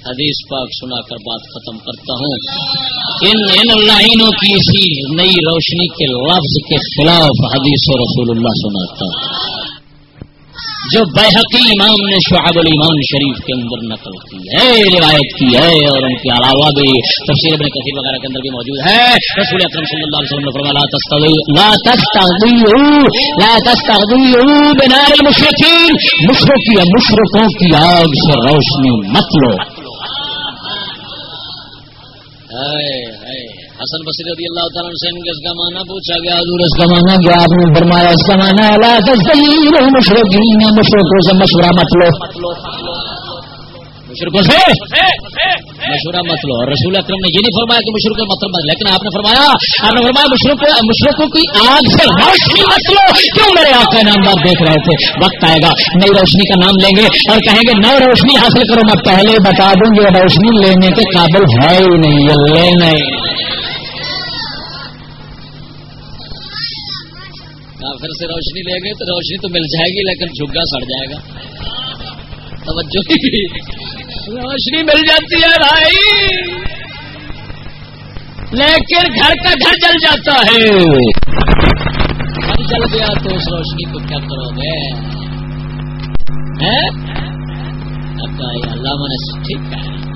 حدیث پاک سنا کر بات ختم کرتا ہوں۔ ان ان لائنوں کی اسی نئی روشنی کے لفظ کے خلاف حدیث و رسول اللہ سناتا۔ ہوں جو بحقی امام نے شعب المان شریف کے اندر نقل کی ہے، روایت کی ہے، اور ان کے علاوہ بھی تفصیل ابن کثیر وغیرہ کے اندر بھی موجود ہے۔ رسول اکرم صلی اللہ علیہ وسلم نے فرمایا، لا تستغذوا بنار المشرکین۔ مشرکی مشرکوں کی آگ سے روشنی مت لو۔ حسن بصری رضی اللہ تعالیٰ سے ان کے اس کا معنی پوچھا گیا، حضور اس کا معنی کیا آپ نے فرمایا؟ اس کا معنی اللہ مشرقین مشرقوں سے مشورہ مت لو۔ مشرقوں سے؟ مشورہ مت لو۔ اور رسول اکرم نے یہ نہیں فرمایا کہ مشرق مطلب لیکن آپ نے فرمایا، آپ نے فرمایا مشرق مشرقوں کی آگ سے روشنی مت لو۔ میرے آقا نامدار دیکھ رہے تھے، وقت آئے گا، نئی روشنی کا نام لیں گے اور کہیں گے، نئی روشنی حاصل کرو، میں پہلے بتا دوں گی روشنی لینے کے قابل ہے ہی نہیں، یہ لینا ہی ہاں، پھر سے روشنی لیں گے تو روشنی تو مل جائے گی، لیکن جھگا سڑ جائے گا۔ توجہ۔ روشنی مل جاتی ہے بھائی۔ لیکن گھر کا گھر جل جاتا ہے۔ جل گیا تو اس روشنی کو کیا کرو گے؟ اللہ نے ٹھیک کہا